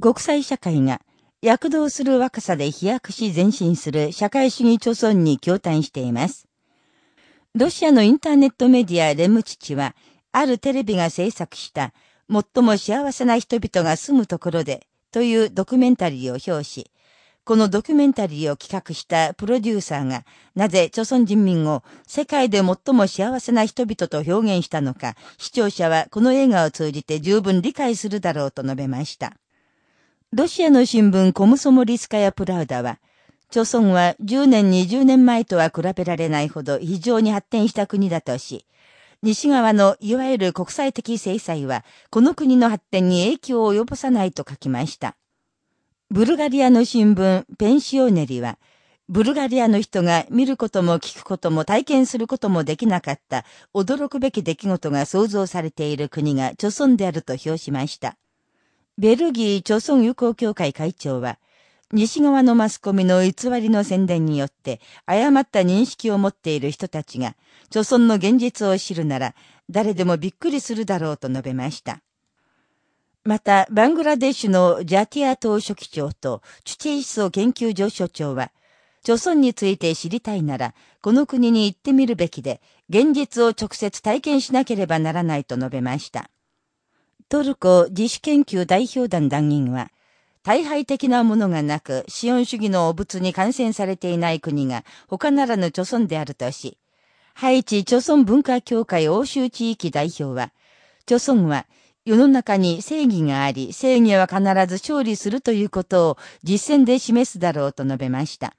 国際社会が躍動する若さで飛躍し前進する社会主義著村に共嘆しています。ロシアのインターネットメディアレムチチは、あるテレビが制作した最も幸せな人々が住むところでというドキュメンタリーを表し、このドキュメンタリーを企画したプロデューサーが、なぜ朝鮮人民を世界で最も幸せな人々と表現したのか、視聴者はこの映画を通じて十分理解するだろうと述べました。ロシアの新聞コムソモリスカヤ・プラウダは、朝鮮は10年20年前とは比べられないほど非常に発展した国だとし、西側のいわゆる国際的制裁は、この国の発展に影響を及ぼさないと書きました。ブルガリアの新聞、ペンシオネリは、ブルガリアの人が見ることも聞くことも体験することもできなかった驚くべき出来事が想像されている国が著村であると評しました。ベルギー著村友好協会会長は、西側のマスコミの偽りの宣伝によって誤った認識を持っている人たちが、著村の現実を知るなら、誰でもびっくりするだろうと述べました。また、バングラデシュのジャティア党書記長とチュチェイ思想研究所所長は、朝村について知りたいなら、この国に行ってみるべきで、現実を直接体験しなければならないと述べました。トルコ自主研究代表団団員は、大敗的なものがなく、資本主義の汚物に感染されていない国が他ならぬ朝村であるとし、ハイチ朝村文化協会欧州地域代表は、朝村は世の中に正義があり、正義は必ず勝利するということを実践で示すだろうと述べました。